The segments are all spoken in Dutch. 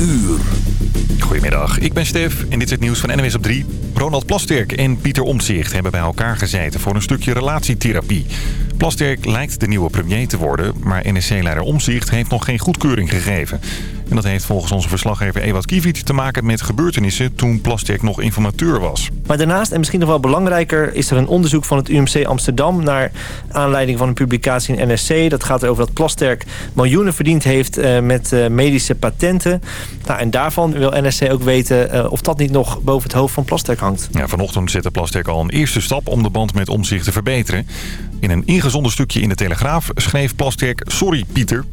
uur. Goedemiddag, ik ben Stef en dit is het nieuws van NWS op 3. Ronald Plasterk en Pieter Omtzigt hebben bij elkaar gezeten voor een stukje relatietherapie. Plasterk lijkt de nieuwe premier te worden, maar NSC-leider Omtzigt heeft nog geen goedkeuring gegeven. En dat heeft volgens onze verslaggever Ewout Kiviet te maken met gebeurtenissen toen Plasterk nog informateur was. Maar daarnaast, en misschien nog wel belangrijker, is er een onderzoek van het UMC Amsterdam... naar aanleiding van een publicatie in NSC. Dat gaat over dat Plasterk miljoenen verdiend heeft eh, met eh, medische patenten. Nou, en daarvan wil NSC ook weten eh, of dat niet nog boven het hoofd van Plasterk hangt. Ja, vanochtend zette Plasterk al een eerste stap om de band met Omtzigt te verbeteren. In een ingezonden stukje in de Telegraaf schreef Plasterk... Sorry Pieter,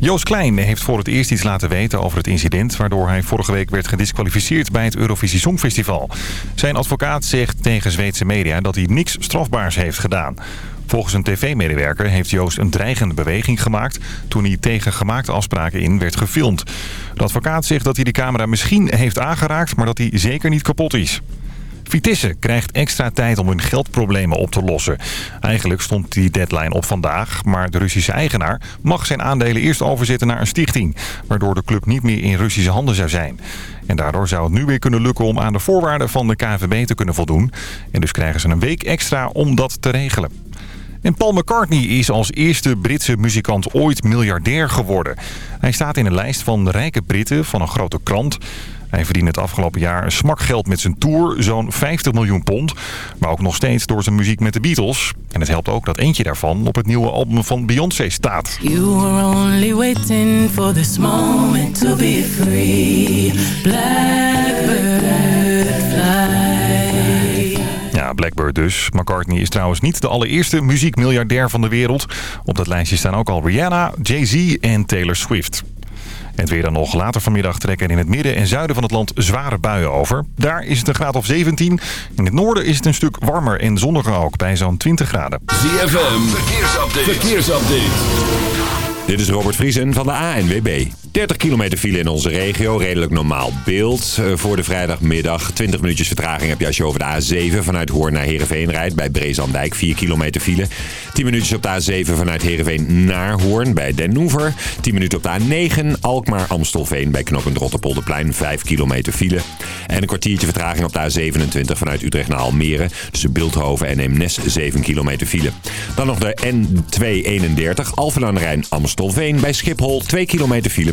Joost Klein heeft voor het eerst iets laten weten over het incident... waardoor hij vorige week werd gedisqualificeerd bij het Eurovisie Songfestival. Zijn advocaat zegt tegen Zweedse media dat hij niks strafbaars heeft gedaan. Volgens een tv-medewerker heeft Joost een dreigende beweging gemaakt... toen hij tegen gemaakte afspraken in werd gefilmd. De advocaat zegt dat hij de camera misschien heeft aangeraakt... maar dat hij zeker niet kapot is. Vitesse krijgt extra tijd om hun geldproblemen op te lossen. Eigenlijk stond die deadline op vandaag, maar de Russische eigenaar mag zijn aandelen eerst overzetten naar een stichting, waardoor de club niet meer in Russische handen zou zijn. En daardoor zou het nu weer kunnen lukken om aan de voorwaarden van de KVB te kunnen voldoen. En dus krijgen ze een week extra om dat te regelen. En Paul McCartney is als eerste Britse muzikant ooit miljardair geworden. Hij staat in een lijst van rijke Britten van een grote krant. Hij verdiende het afgelopen jaar een smakgeld met zijn tour, zo'n 50 miljoen pond. Maar ook nog steeds door zijn muziek met de Beatles. En het helpt ook dat eentje daarvan op het nieuwe album van Beyoncé staat. You were only waiting for this moment to be free. Blackbird fly. Ja, Blackbird dus. McCartney is trouwens niet de allereerste muziekmiljardair van de wereld. Op dat lijstje staan ook al Rihanna, Jay-Z en Taylor Swift. En het weer dan nog. Later vanmiddag trekken in het midden en zuiden van het land zware buien over. Daar is het een graad of 17. In het noorden is het een stuk warmer en zonniger ook, bij zo'n 20 graden. ZFM, verkeersupdate. verkeersupdate. Dit is Robert Vriesen van de ANWB. 30 kilometer file in onze regio, redelijk normaal beeld. Uh, voor de vrijdagmiddag 20 minuutjes vertraging heb je als je over de A7 vanuit Hoorn naar Heerenveen rijdt. Bij Breesandijk 4 kilometer file. 10 minuutjes op de A7 vanuit Heerenveen naar Hoorn bij Den Hoever. 10 minuten op de A9 Alkmaar-Amstelveen bij knooppunt Rotterpolderplein 5 kilometer file. En een kwartiertje vertraging op de A27 vanuit Utrecht naar Almere. Tussen Beeldhoven en Eemnes 7 kilometer file. Dan nog de N231 Alphen aan de Rijn Amstelveen bij Schiphol 2 kilometer file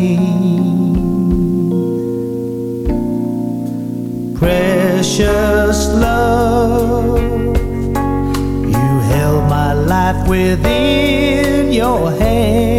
Precious love, you held my life within your hands,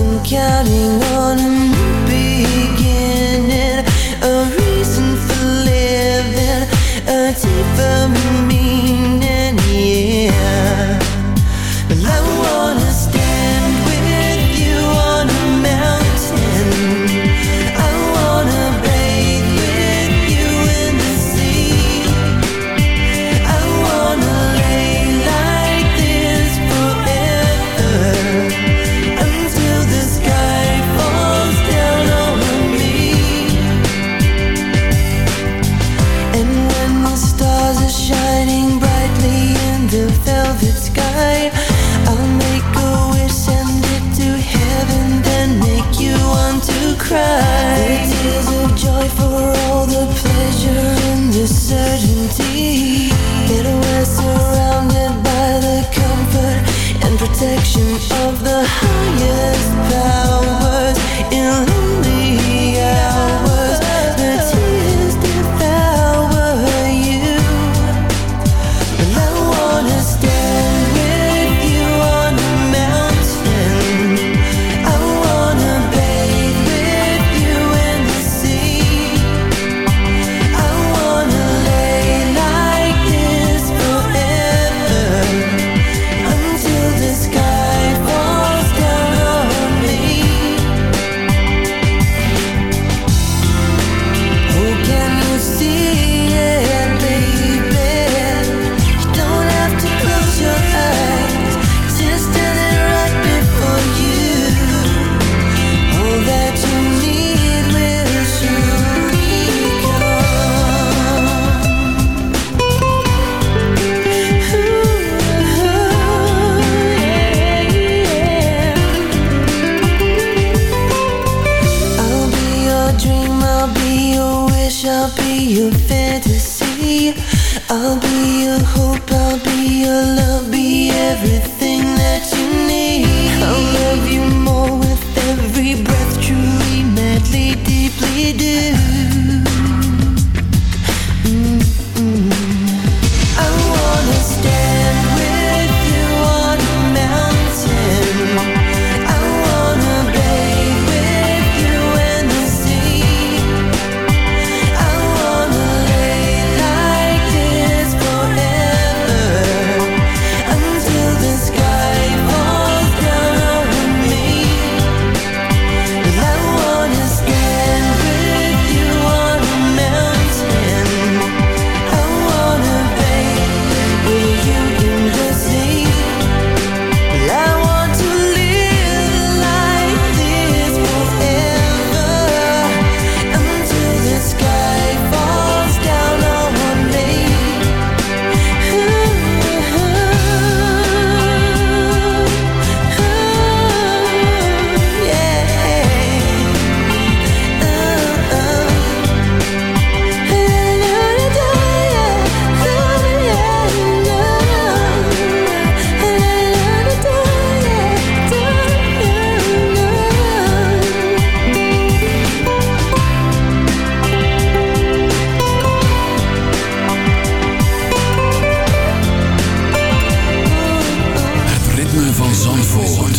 I'm counting on. a Zandvoort.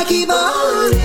I keep on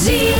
Zie